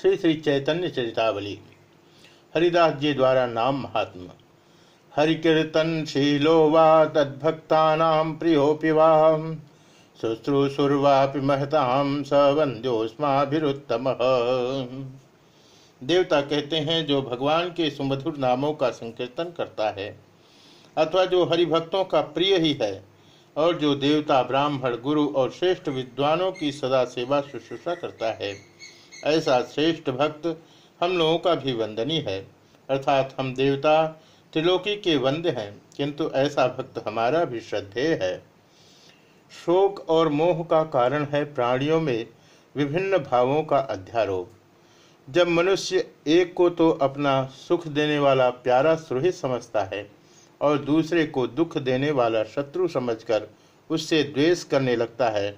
श्री श्री चैतन्य चरितावली। हरिदास जी द्वारा नाम महात्मा। हरिकीर्तन शीलो वा तद्भक्ता प्रियोपि वा शुश्रूषुर्वापि महताम स वंद्योस्माभिरुत्तम देवता कहते हैं, जो भगवान के सुमधुर नामों का संकीर्तन करता है, अथवा जो हरिभक्तों का प्रिय ही है, और जो देवता ब्राह्मण, गुरु और श्रेष्ठ विद्वानों की सदा सेवा शुश्रूषा करता है। ऐसा श्रेष्ठ भक्त हम लोगों का भी वंदनी है। अर्थात हम देवता त्रिलोकी के वंद्य हैं, किंतु ऐसा भक्त हमारा भी श्रद्धेय है। शोक और मोह का कारण है प्राणियों में विभिन्न भावों का अध्यारोप। जब मनुष्य एक को तो अपना सुख देने वाला प्यारा सुरहित समझता है और दूसरे को दुख देने वाला शत्रु समझकर उससे द्वेष करने लगता है,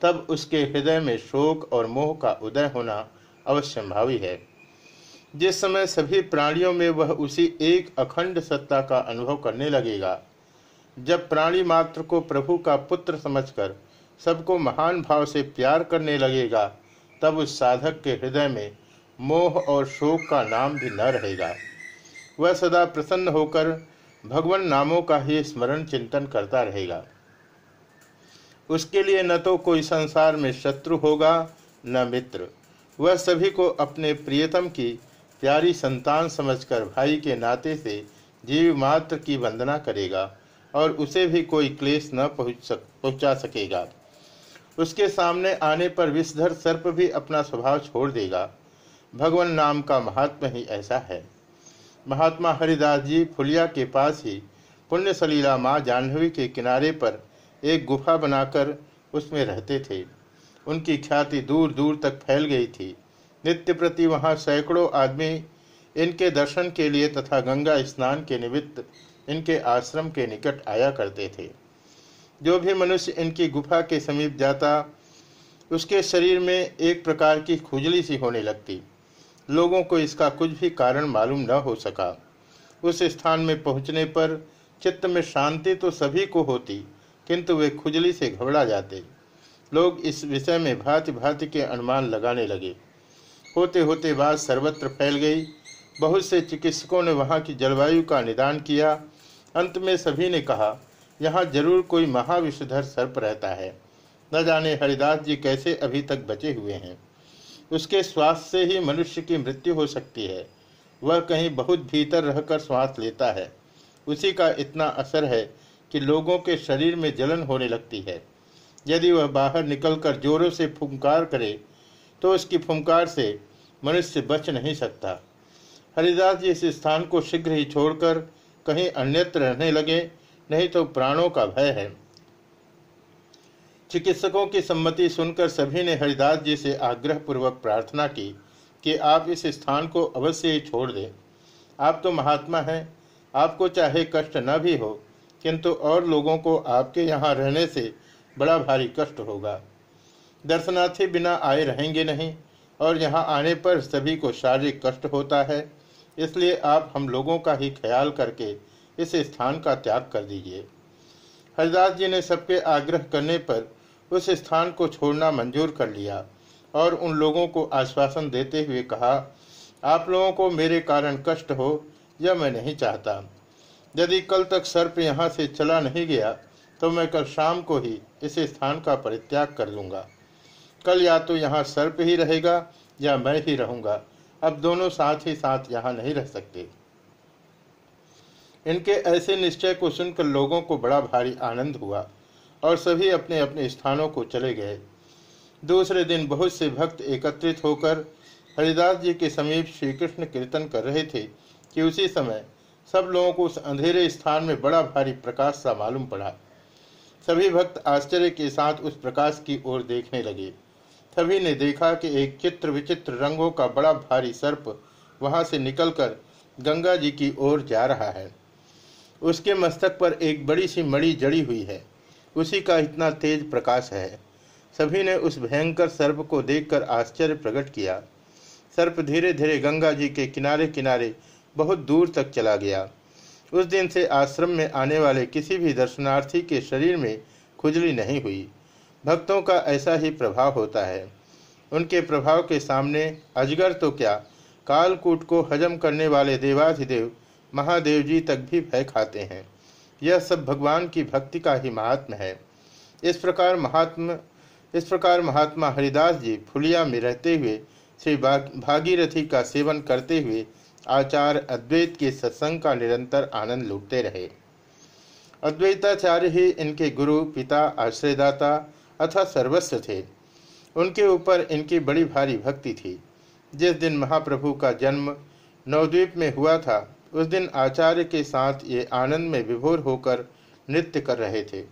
तब उसके हृदय में शोक और मोह का उदय होना अवश्यंभावी है। जिस समय सभी प्राणियों में वह उसी एक अखंड सत्ता का अनुभव करने लगेगा, जब प्राणी मात्र को प्रभु का पुत्र समझकर सबको महान भाव से प्यार करने लगेगा, तब उस साधक के हृदय में मोह और शोक का नाम भी न रहेगा। वह सदा प्रसन्न होकर भगवान नामों का ही स्मरण चिंतन करता रहेगा। उसके लिए न तो कोई संसार में शत्रु होगा, न मित्र। वह सभी को अपने प्रियतम की प्यारी संतान समझकर भाई के नाते से जीव मात्र की वंदना करेगा और उसे भी कोई क्लेश न पहुँच सक, पहुँचा सकेगा। उसके सामने आने पर विषधर सर्प भी अपना स्वभाव छोड़ देगा। भगवान नाम का महात्मा ही ऐसा है। महात्मा हरिदास जी फुलिया के पास ही पुण्य सलीला माँ जाह्नवी के किनारे पर एक गुफा बनाकर उसमें रहते थे। उनकी ख्याति दूर दूर तक फैल गई थी। नित्य प्रति वहाँ सैकड़ों आदमी इनके दर्शन के लिए तथा गंगा स्नान के निमित्त इनके आश्रम के निकट आया करते थे। जो भी मनुष्य इनकी गुफा के समीप जाता, उसके शरीर में एक प्रकार की खुजली सी होने लगती। लोगों को इसका कुछ भी कारण मालूम न हो सका। उस स्थान में पहुँचने पर चित्त में शांति तो सभी को होती, किंतु वे खुजली से घबरा जाते। लोग इस विषय में भांति भांति के अनुमान लगाने लगे। होते होते बात सर्वत्र फैल गई। बहुत से चिकित्सकों ने वहाँ की जलवायु का निदान किया। अंत में सभी ने कहा, यहाँ ज़रूर कोई महाविषधर सर्प रहता है। न जाने हरिदास जी कैसे अभी तक बचे हुए हैं। उसके श्वास से ही मनुष्य की मृत्यु हो सकती है। वह कहीं बहुत भीतर रहकर श्वास लेता है। उसी का इतना असर है कि लोगों के शरीर में जलन होने लगती है। यदि वह बाहर निकलकर जोरों से फुंकार करे तो उसकी फुंकार से मनुष्य बच नहीं सकता। हरिदास जी इस स्थान को शीघ्र ही छोड़कर कहीं अन्यत्र रहने लगे, नहीं तो प्राणों का भय है। चिकित्सकों की सम्मति सुनकर सभी ने हरिदास जी से आग्रह पूर्वक प्रार्थना की कि आप इस स्थान को अवश्य ही छोड़ दें। आप तो महात्मा हैं, आपको चाहे कष्ट न भी हो, किंतु और लोगों को आपके यहाँ रहने से बड़ा भारी कष्ट होगा। दर्शनार्थी बिना आए रहेंगे नहीं, और यहाँ आने पर सभी को शारीरिक कष्ट होता है। इसलिए आप हम लोगों का ही ख्याल करके इस स्थान का त्याग कर दीजिए। हरिदास जी ने सबके आग्रह करने पर उस स्थान को छोड़ना मंजूर कर लिया और उन लोगों को आश्वासन देते हुए कहा, आप लोगों को मेरे कारण कष्ट हो, यह मैं नहीं चाहता। यदि कल तक सर्प यहाँ से चला नहीं गया तो मैं कल शाम को ही इस स्थान का परित्याग कर दूँगा कल या तो यहाँ सर्प ही रहेगा या मैं ही रहूँगा। अब दोनों साथ ही साथ यहाँ नहीं रह सकते। इनके ऐसे निश्चय को सुनकर लोगों को बड़ा भारी आनंद हुआ और सभी अपने अपने स्थानों को चले गए। दूसरे दिन बहुत से भक्त एकत्रित होकर हरिदास जी के समीप श्री कृष्ण कीर्तन कर रहे थे कि उसी समय सब लोगों को उस अंधेरे स्थान में बड़ा भारी प्रकाश सा मालूम पड़ा। सभी भक्त आश्चर्य के साथ उस प्रकाश की ओर देखने लगे। सभी ने देखा कि एक चित्र विचित्र रंगों का बड़ा भारी सर्प वहाँ से निकलकर गंगा जी की ओर जा रहा है। उसके मस्तक पर एक बड़ी सी मड़ी जड़ी हुई है। उसी का इतना तेज प्रकाश है। सभी ने उस भयंकर सर्प को देखकर आश्चर्य प्रकट किया। सर्प धीरे धीरे गंगा जी के किनारे किनारे बहुत दूर तक चला गया। उस दिन से आश्रम में आने वाले किसी भी दर्शनार्थी के शरीर में खुजली नहीं हुई। भक्तों का ऐसा ही प्रभाव होता है। उनके प्रभाव के सामने अजगर तो क्या? कालकूट को हजम करने वाले देवाधिदेव महादेव जी तक भी भय खाते हैं। यह सब भगवान की भक्ति का ही महात्म है। इस प्रकार महात्मा, इस प्रकार महात्मा हरिदास जी फुलिया में रहते हुए, श्री भागीरथी का सेवन करते हुए आचार्य अद्वैत के सत्संग का निरंतर आनंद लूटते रहे। अद्वैताचार्य ही इनके गुरु, पिता, आश्रयदाता अथवा सर्वस्व थे। उनके ऊपर इनकी बड़ी भारी भक्ति थी। जिस दिन महाप्रभु का जन्म नवद्वीप में हुआ था, उस दिन आचार्य के साथ ये आनंद में विभोर होकर नृत्य कर रहे थे।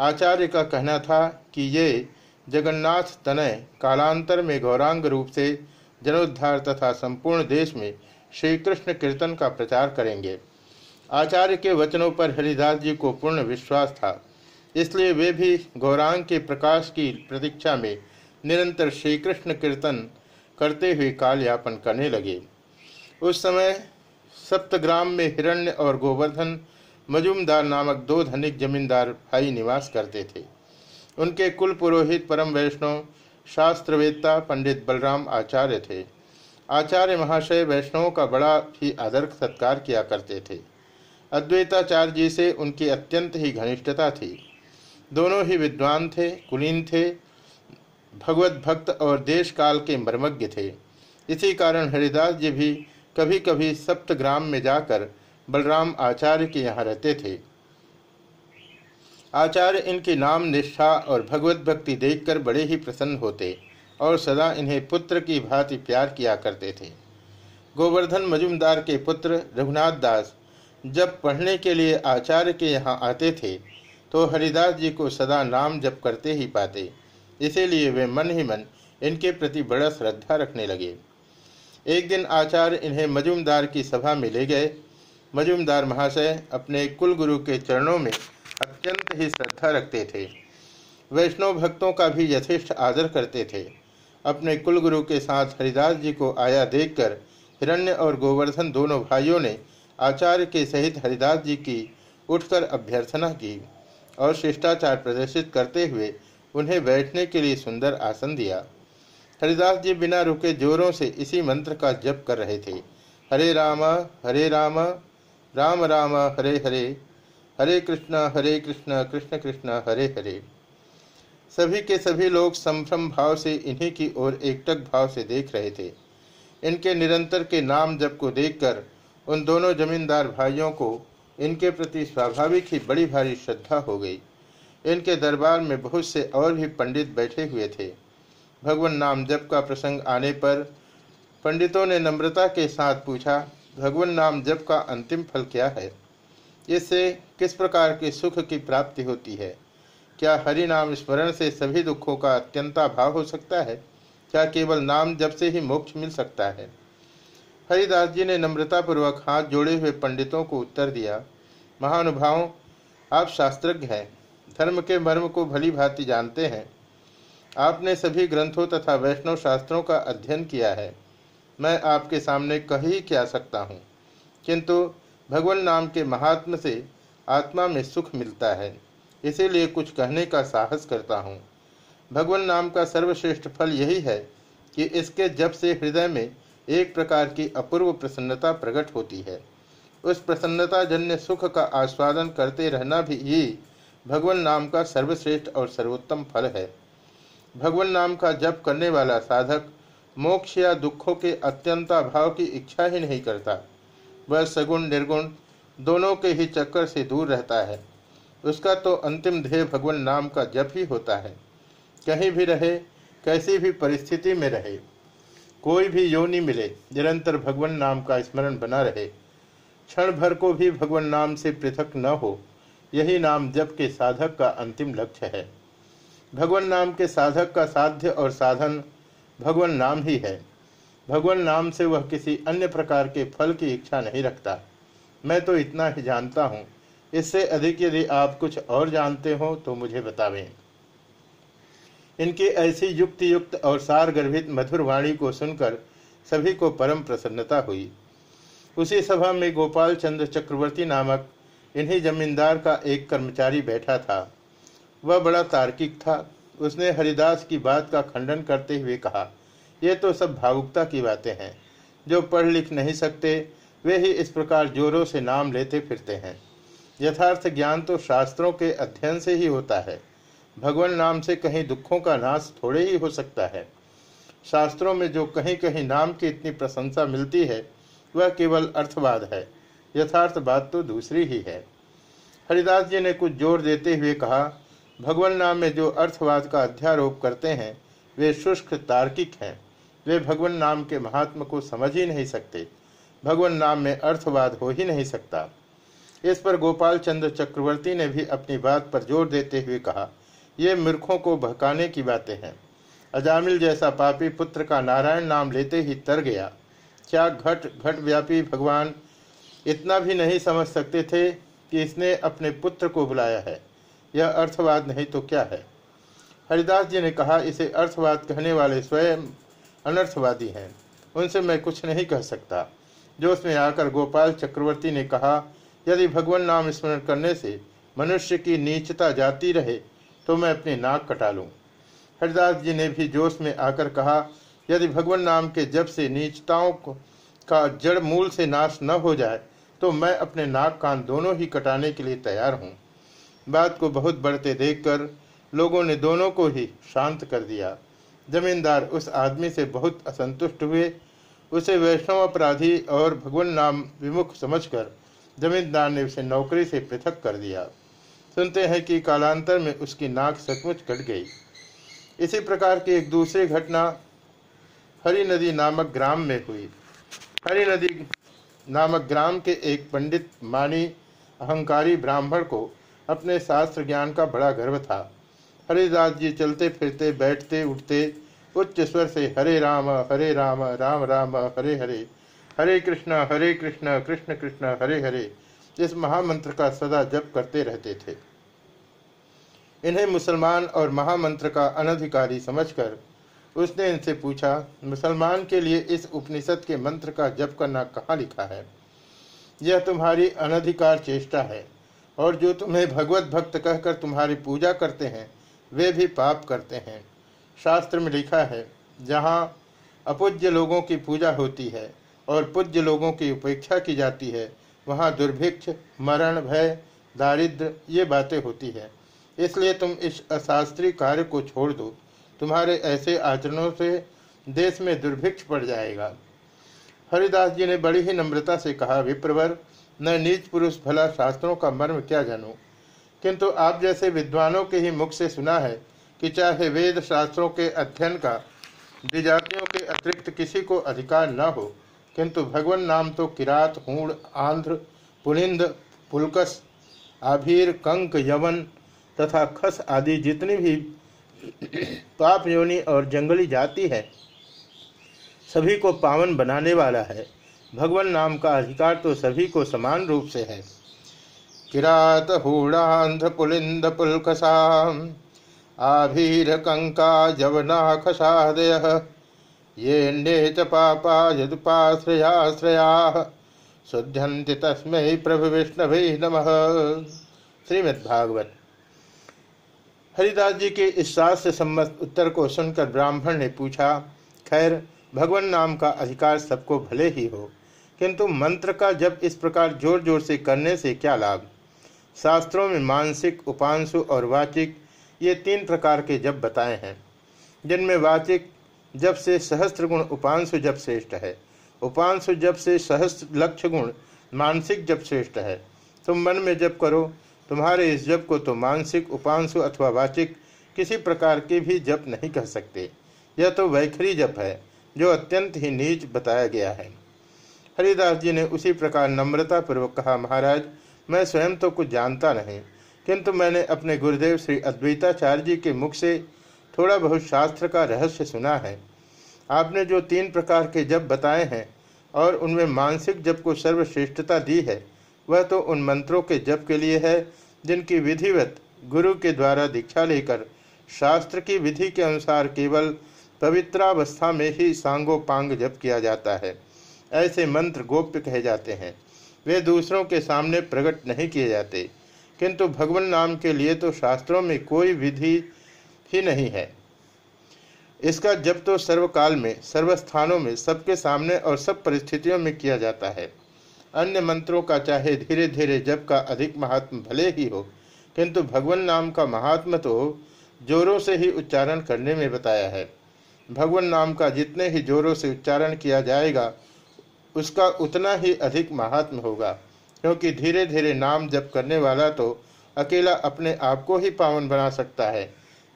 आचार्य का कहना था कि ये जगन्नाथ तनय कालांतर में गौरांग रूप से जनोद्धार तथा संपूर्ण देश में श्री कृष्ण कीर्तन का प्रचार करेंगे। आचार्य के वचनों पर हरिदास जी को पूर्ण विश्वास था। इसलिए वे भी गौरांग के प्रकाश की प्रतीक्षा में निरंतर श्री कृष्ण कीर्तन करते हुए काल यापन करने लगे। उस समय सप्तग्राम में हिरण्य और गोवर्धन मजुमदार नामक दो धनिक जमींदार भाई निवास करते थे। उनके कुल पुरोहित परम वैष्णव, शास्त्रवेत्ता, पंडित बलराम आचार्य थे। आचार्य महाशय वैष्णवों का बड़ा ही आदर सत्कार किया करते थे। अद्वैताचार्य जी से उनकी अत्यंत ही घनिष्ठता थी। दोनों ही विद्वान थे, कुलीन थे, भगवत भक्त और देश काल के मर्मज्ञ थे। इसी कारण हरिदास जी भी कभी कभी सप्तग्राम में जाकर बलराम आचार्य के यहाँ रहते थे। आचार्य इनकी नाम, निष्ठा और भगवत भक्ति देखकर बड़े ही प्रसन्न होते। और सदा इन्हें पुत्र की भांति प्यार किया करते थे। गोवर्धन मजुमदार के पुत्र रघुनाथ दास जब पढ़ने के लिए आचार्य के यहाँ आते थे तो हरिदास जी को सदा नाम जप करते ही पाते। इसीलिए वे मन ही मन इनके प्रति बड़ा श्रद्धा रखने लगे। एक दिन आचार्य इन्हें मजुमदार की सभा में ले गए। मजुमदार महाशय अपने कुल गुरु के चरणों में अत्यंत ही श्रद्धा रखते थे। वैष्णव भक्तों का भी यथेष्ट आदर करते थे। अपने कुलगुरु के साथ हरिदास जी को आया देखकर हिरण्य और गोवर्धन दोनों भाइयों ने आचार्य के सहित हरिदास जी की उठकर अभ्यर्थना की और शिष्टाचार प्रदर्शित करते हुए उन्हें बैठने के लिए सुंदर आसन दिया। हरिदास जी बिना रुके जोरों से इसी मंत्र का जप कर रहे थे। हरे राम हरे राम राम राम, हरे हरे हरे कृष्ण हरे कृष्ण कृष्ण कृष्ण, हरे हरे। सभी के सभी लोग संभ्रम भाव से इन्हीं की ओर एकटक भाव से देख रहे थे। इनके निरंतर के नाम जप को देखकर उन दोनों जमींदार भाइयों को इनके प्रति स्वाभाविक ही बड़ी भारी श्रद्धा हो गई। इनके दरबार में बहुत से और भी पंडित बैठे हुए थे। भगवान नाम जप का प्रसंग आने पर पंडितों ने नम्रता के साथ पूछा, भगवान नाम जप का अंतिम फल क्या है? इससे किस प्रकार के सुख की प्राप्ति होती है? क्या हरि नाम स्मरण से सभी दुखों का अत्यंता भाव हो सकता है? क्या केवल नाम जब से ही मोक्ष मिल सकता है? हरिदास जी ने नम्रतापूर्वक हाथ जोड़े हुए पंडितों को उत्तर दिया, महानुभावों, आप शास्त्रज्ञ हैं, धर्म के मर्म को भली भांति जानते हैं। आपने सभी ग्रंथों तथा वैष्णव शास्त्रों का अध्ययन किया है। मैं आपके सामने कही क्या सकता हूँ? किंतु भगवान नाम के महात्म से आत्मा में सुख मिलता है। इसीलिए कुछ कहने का साहस करता हूँ। भगवान नाम का सर्वश्रेष्ठ फल यही है कि इसके जब से हृदय में एक प्रकार की अपूर्व प्रसन्नता प्रकट होती है। उस प्रसन्नता जन्य सुख का आस्वादन करते रहना भी ही भगवान नाम का सर्वश्रेष्ठ और सर्वोत्तम फल है। भगवान नाम का जप करने वाला साधक मोक्ष या दुखों के अत्यंता भाव की इच्छा ही नहीं करता। वह सगुण निर्गुण दोनों के ही चक्कर से दूर रहता है। उसका तो अंतिम ध्येय भगवान नाम का जप ही होता है। कहीं भी रहे, कैसी भी परिस्थिति में रहे, कोई भी योनि मिले, निरंतर भगवान नाम का स्मरण बना रहे, क्षण भर को भी भगवान नाम से पृथक न हो, यही नाम जप के साधक का अंतिम लक्ष्य है। भगवान नाम के साधक का साध्य और साधन भगवान नाम ही है। भगवान नाम से वह किसी अन्य प्रकार के फल की इच्छा नहीं रखता। मैं तो इतना ही जानता हूँ। इससे अधिक यदि आप कुछ और जानते हो तो मुझे बतावें। इनकी ऐसी युक्ति युक्त और सार गर्भित मधुर वाणी को सुनकर सभी को परम प्रसन्नता हुई। उसी सभा में गोपाल चंद्र चक्रवर्ती नामक इन्हीं जमींदार का एक कर्मचारी बैठा था। वह बड़ा तार्किक था। उसने हरिदास की बात का खंडन करते हुए कहा, ये तो सब भावुकता की बातें हैं। जो पढ़ लिख नहीं सकते, वे ही इस प्रकार जोरों से नाम लेते फिरते हैं। यथार्थ ज्ञान तो शास्त्रों के अध्ययन से ही होता है। भगवान नाम से कहीं दुखों का नाश थोड़े ही हो सकता है। शास्त्रों में जो कहीं कहीं नाम की इतनी प्रशंसा मिलती है, वह केवल अर्थवाद है। यथार्थ बात तो दूसरी ही है। हरिदास जी ने कुछ ज़ोर देते हुए कहा, भगवान नाम में जो अर्थवाद का अध्यारोप करते हैं, वे शुष्क तार्किक हैं। वे भगवान नाम के महात्म को समझ ही नहीं सकते। भगवान नाम में अर्थवाद हो ही नहीं सकता। इस पर गोपाल चंद्र चक्रवर्ती ने भी अपनी बात पर ज़ोर देते हुए कहा, ये मूर्खों को बहकाने की बातें हैं। अजामिल जैसा पापी पुत्र का नारायण नाम लेते ही तर गया। क्या घट घट व्यापी भगवान इतना भी नहीं समझ सकते थे कि इसने अपने पुत्र को बुलाया है? यह अर्थवाद नहीं तो क्या है? हरिदास जी ने कहा, इसे अर्थवाद कहने वाले स्वयं अनर्थवादी हैं। उनसे मैं कुछ नहीं कह सकता। जोश में आकर गोपाल चक्रवर्ती ने कहा यदि भगवान नाम स्मरण करने से मनुष्य की नीचता जाती रहे तो मैं अपनी नाक कटा लूँ। हरिदास जी ने भी जोश में आकर कहा, यदि भगवान नाम के जब से नीचताओं का जड़ मूल से नाश न हो जाए तो मैं अपने नाक कान दोनों ही कटाने के लिए तैयार हूँ। बात को बहुत बढ़ते देखकर लोगों ने दोनों को ही शांत कर दिया। जमींदार उस आदमी से बहुत असंतुष्ट हुए। उसे वैष्णव अपराधी और भगवान नाम विमुख समझकर जमींदार ने उसे नौकरी से पृथक कर दिया। सुनते हैं कि कालांतर में उसकी नाक सचमुच कट गई। इसी प्रकार की एक दूसरी घटना हरी नदी नामक ग्राम में हुई। हरी नदी नामक ग्राम के एक पंडित मानी अहंकारी ब्राह्मण को अपने शास्त्र ज्ञान का बड़ा गर्व था। हरिदास जी चलते फिरते, बैठते, उठते, उच्च स्वर से हरे राम हरे राम राम राम, हरे हरे हरे कृष्ण हरे कृष्ण कृष्ण कृष्ण, हरे हरे, इस महामंत्र का सदा जप करते रहते थे। इन्हें मुसलमान और महामंत्र का अनधिकारी समझकर उसने इनसे पूछा, मुसलमान के लिए इस उपनिषद के मंत्र का जप करना कहाँ लिखा है? यह तुम्हारी अनधिकार चेष्टा है, और जो तुम्हें भगवत भक्त कहकर तुम्हारी पूजा करते हैं, वे भी पाप करते हैं। शास्त्र में लिखा है, जहाँ अपूज्य लोगों की पूजा होती है और पूज्य लोगों की उपेक्षा की जाती है। वहाँ दुर्भिक्ष, मरण, भय दारिद्र ये बातें होती है। इसलिए तुम इस अशास्त्रीय कार्य को छोड़ दो। तुम्हारे ऐसे आचरणों से देश में दुर्भिक्ष पड़ जाएगा। हरिदास जी ने बड़ी ही नम्रता से कहा, विप्रवर, न नीच पुरुष भला शास्त्रों का मर्म क्या जानू? किंतु आप जैसे विद्वानों के ही मुख से सुना है कि चाहे वेद शास्त्रों के अध्ययन का विजातियों के अतिरिक्त किसी को अधिकार न हो किंतु भगवान नाम तो किरात, हूण, आंध्र पुलिंद पुलकस, आभीर, कंक, यवन तथा खस आदि जितनी भी पाप योनि और जंगली जाति है, सभी को पावन बनाने वाला है। भगवान नाम का अधिकार तो सभी को समान रूप से है। किरात हूणांध्र पुलिंद, पुलकसा, आभीर, कंका, जवना, खसादय ये च पापा यदुपाश्रयाश्रया। शुद्ध्यंति तस्मै प्रभु विष्णवे नम। श्रीमद्भागवत। हरिदास जी के इस शास्त्र सम्मत उत्तर को सुनकर ब्राह्मण ने पूछा, खैर, भगवान नाम का अधिकार सबको भले ही हो, किंतु मंत्र का जब इस प्रकार ज़ोर ज़ोर से करने से क्या लाभ? शास्त्रों में मानसिक, उपांशु और वाचिक ये तीन प्रकार के जब बताए हैं, जिनमें वाचिक जब से सहस्त्र गुण उपांशु जब श्रेष्ठ है, उपांशु जब से सहस्त्र लक्ष्य गुण मानसिक जब श्रेष्ठ है, तुम मन में जब करो, तुम्हारे इस जप को तो मानसिक, उपांशु अथवा वाचिक किसी प्रकार के भी जप नहीं कह सकते। यह तो वैखरी जप है, जो अत्यंत ही नीच बताया गया है। हरिदास जी ने उसी प्रकार नम्रता पूर्वक कहा, महाराज, मैं स्वयं तो कुछ जानता नहीं, किंतु मैंने अपने गुरुदेव श्री अद्वैताचार्य जी के मुख से थोड़ा बहुत शास्त्र का रहस्य सुना है। आपने जो तीन प्रकार के जप बताए हैं और उनमें मानसिक जप को सर्वश्रेष्ठता दी है, वह तो उन मंत्रों के जप के लिए है, जिनकी विधिवत गुरु के द्वारा दीक्षा लेकर शास्त्र की विधि के अनुसार केवल पवित्रावस्था में ही सांगो पांग जप किया जाता है। ऐसे मंत्र गोप्य कहे जाते हैं। वे दूसरों के सामने प्रकट नहीं किए जाते। किंतु भगवान नाम के लिए तो शास्त्रों में कोई विधि ही नहीं है। इसका जब तो सर्वकाल में, सर्वस्थानों में, सबके सामने और सब परिस्थितियों में किया जाता है। अन्य मंत्रों का चाहे धीरे धीरे जब का अधिक महात्म भले ही हो, किंतु भगवान नाम का महात्म तो जोरों से ही उच्चारण करने में बताया है। भगवान नाम का जितने ही जोरों से उच्चारण किया जाएगा, उसका उतना ही अधिक महात्म होगा। क्योंकि धीरे धीरे नाम जप करने वाला तो अकेला अपने आप को ही पावन बना सकता है।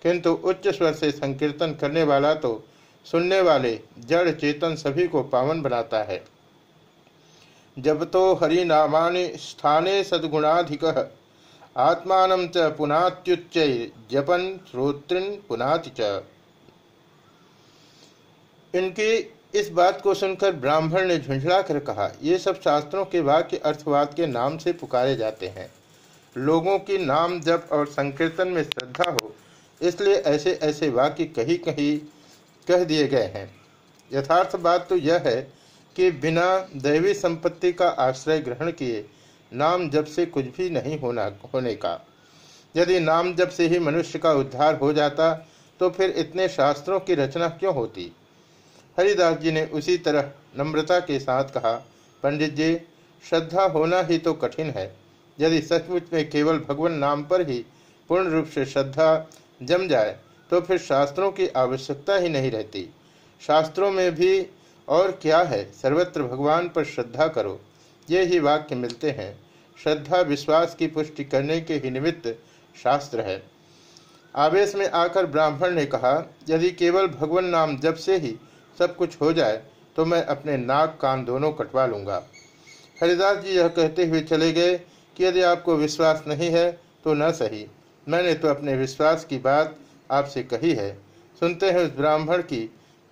किंतु उच्च स्वर से संकीर्तन करने वाला तो सुनने वाले जड़ चेतन सभी को पावन बनाता है। जब तो हरिनामानि स्थाने सद्गुणाधिक, आत्मान च पुनात्युच्च जपन श्रोतृन पुनाति च। इनकी इस बात को सुनकर ब्राह्मण ने झुंझला कर कहा, ये सब शास्त्रों के वाक्य अर्थवाद के नाम से पुकारे जाते हैं। लोगों की नाम जप और संकीर्तन में श्रद्धा हो इसलिए ऐसे ऐसे वाक्य कहीं कहीं कह दिए गए हैं। यथार्थ बात तो यह है कि बिना दैवी संपत्ति का आश्रय ग्रहण किए नाम जब से कुछ भी नहीं होना, होने का। यदि नाम जप से ही मनुष्य का उद्धार हो जाता तो फिर इतने शास्त्रों की रचना क्यों होती? हरिदास जी ने उसी तरह नम्रता के साथ कहा, पंडित जी, श्रद्धा होना ही तो कठिन है। यदि सचमुच में केवल भगवान नाम पर ही पूर्ण रूप से श्रद्धा जम जाए तो फिर शास्त्रों की आवश्यकता ही नहीं रहती। शास्त्रों में भी और क्या है? सर्वत्र भगवान पर श्रद्धा करो। ये ही वाक्य मिलते हैं। श्रद्धा विश्वास की पुष्टि करने के ही निमित्त शास्त्र है। आवेश में आकर ब्राह्मण ने कहा, यदि केवल भगवान नाम जब से ही सब कुछ हो जाए तो मैं अपने नाक कान दोनों कटवा लूँगा। हरिदास जी यह कहते हुए चले गए कि यदि आपको विश्वास नहीं है तो न सही। मैंने तो अपने विश्वास की बात आपसे कही है। सुनते हैं उस ब्राह्मण की,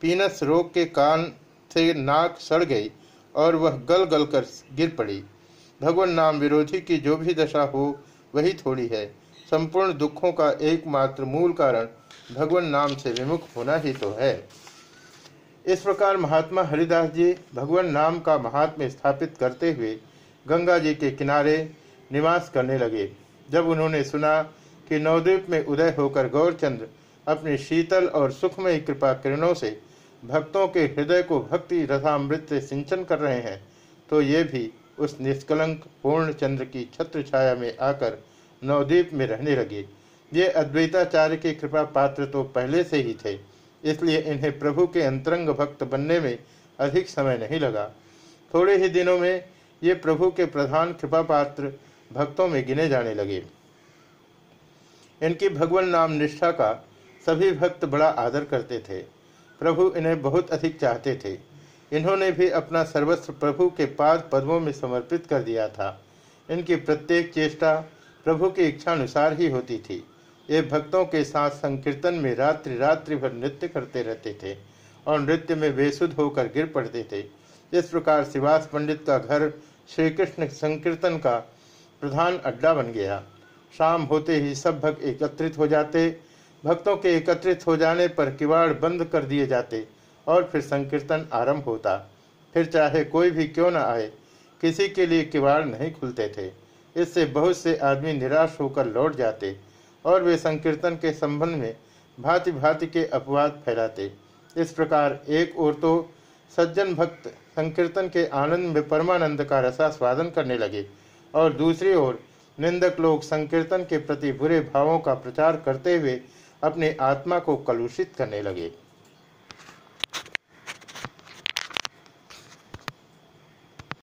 पीनस रोग के कान से नाक सड़ गई और वह गल गल कर गिर पड़ी। भगवान नाम विरोधी की जो भी दशा हो, वही थोड़ी है। संपूर्ण दुखों का एकमात्र मूल कारण भगवान नाम से विमुख होना ही तो है। इस प्रकार महात्मा हरिदास जी भगवान नाम का महात्म्य स्थापित करते हुए गंगा जी के किनारे निवास करने लगे। जब उन्होंने सुना कि नवद्वीप में उदय होकर गौरचंद्र अपनी शीतल और सुखमय कृपा किरणों से भक्तों के हृदय को भक्ति रथामृत से सिंचन कर रहे हैं तो ये भी उस निष्कलंक पूर्ण चंद्र की छत्र छाया में आकर नवद्वीप में रहने लगे। ये अद्वैताचार्य के कृपा पात्र तो पहले से ही थे, इसलिए इन्हें प्रभु के अंतरंग भक्त बनने में अधिक समय नहीं लगा। थोड़े ही दिनों में ये प्रभु के प्रधान कृपा पात्र भक्तों में गिने जाने लगे। इनकी भगवान नाम निष्ठा का सभी भक्त बड़ा आदर करते थे। प्रभु इन्हें बहुत अधिक चाहते थे। इन्होंने भी अपना सर्वस्व प्रभु के पाद पद्मों में समर्पित कर दिया था। इनकी प्रत्येक चेष्टा प्रभु की इच्छानुसार ही होती थी। ये भक्तों के साथ संकीर्तन में रात्रि रात्रि भर नृत्य करते रहते थे और नृत्य में बेसुध होकर गिर पड़ते थे। इस प्रकार शिवास पंडित का घर श्री कृष्ण संकीर्तन का प्रधान अड्डा बन गया। शाम होते ही सब भक्त एकत्रित हो जाते। भक्तों के एकत्रित हो जाने पर किवाड़ बंद कर दिए जाते और फिर संकीर्तन आरंभ होता। फिर चाहे कोई भी क्यों न आए, किसी के लिए किवाड़ नहीं खुलते थे। इससे बहुत से आदमी निराश होकर लौट जाते और वे संकीर्तन के संबंध में भांति भांति के अपवाद फैलाते। इस प्रकार एक ओर तो सज्जन भक्त संकीर्तन के आनंद में परमानंद का रसा स्वादन करने लगे और दूसरी ओर निंदक लोग संकीर्तन के प्रति बुरे भावों का प्रचार करते हुए अपने आत्मा को कलुषित करने लगे।